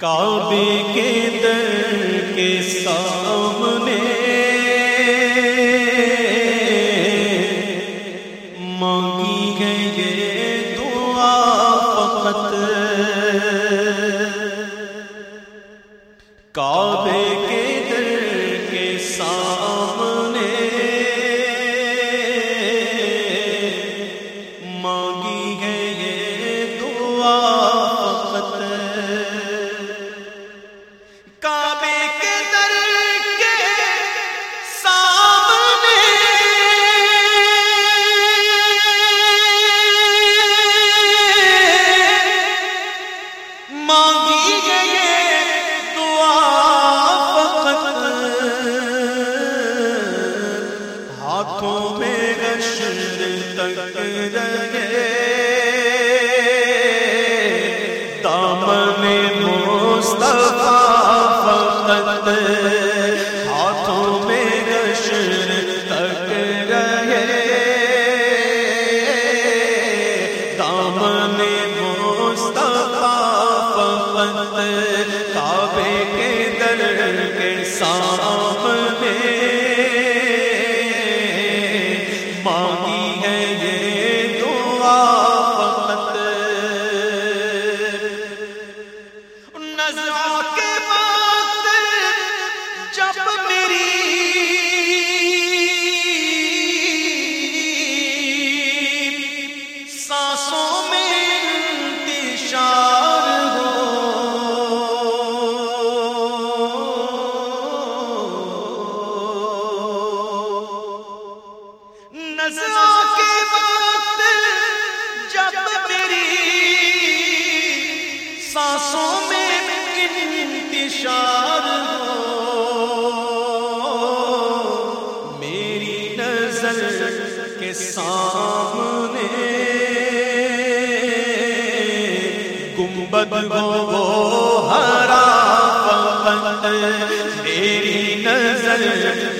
کعبے کے در کے سامنے مانگی گئی یہ دعا فقط۔ کعبے کے در کے سامنے مانگی ہاتھوں میں رشد تک رہے دامن مصطفیٰ فقط ہاتھوں میں رشد تک رہے دامن مصطفیٰ فقط کعبے کے در کے سامنے۔ سانسوں میں انتشار ہو۔ نظروں کے وقت جب میری سانسوں میں انتشار ہو۔ میری نظر کے سامنے گنبد ہو وہ ہرا فقط میری نظر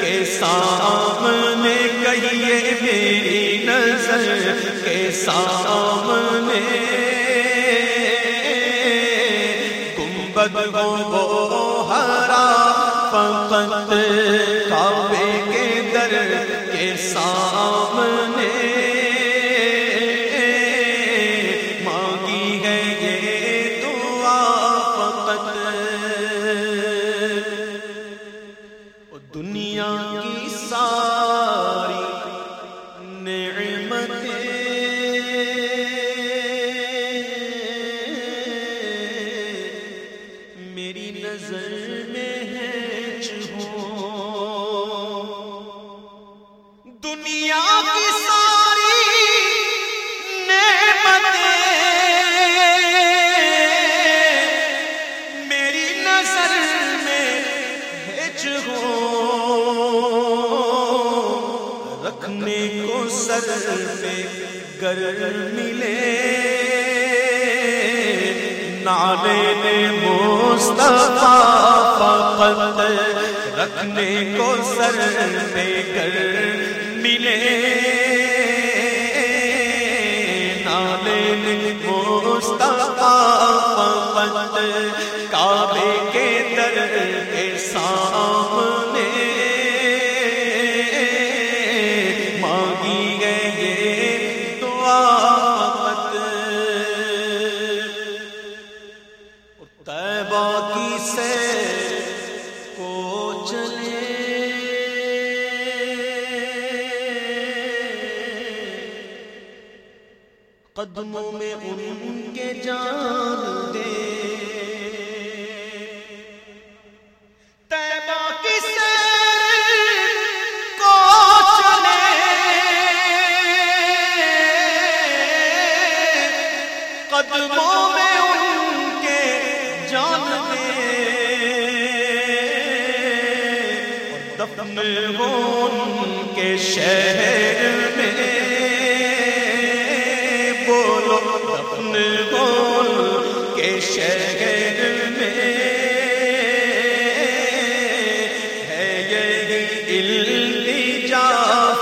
کے سامنے کہیے، میری نظر کے سامنے۔ گنبد ہو وہ ہرا فقط سر پہ گر ملے۔ نالے نے مصطفیٰ فقط رکھنے کو سر پہ گر ملے نالے نے مصطفیٰ فقط کعبے کے در کے سامنے مانگی گئے یہ دعا فقط طیبہ کی سیر قدموں میں ان کے جان دے۔ میں ان کے دفن ہو ان کے شہر میں۔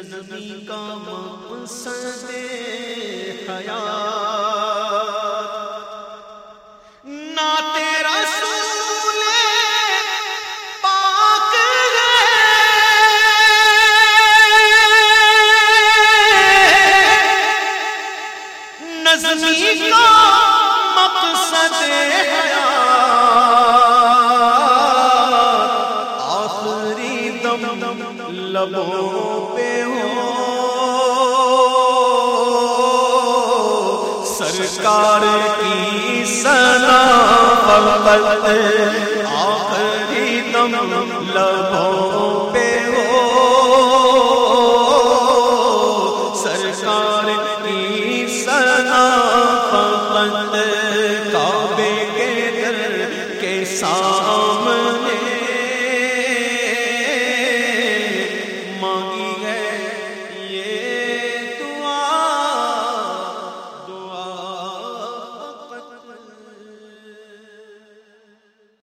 نظمی کا مقصد حیات۔ نہ تیرا سول پاک نظمی کا مقصد آخری دم لبوں سرکار کی سنا فقط آخری دم لبوں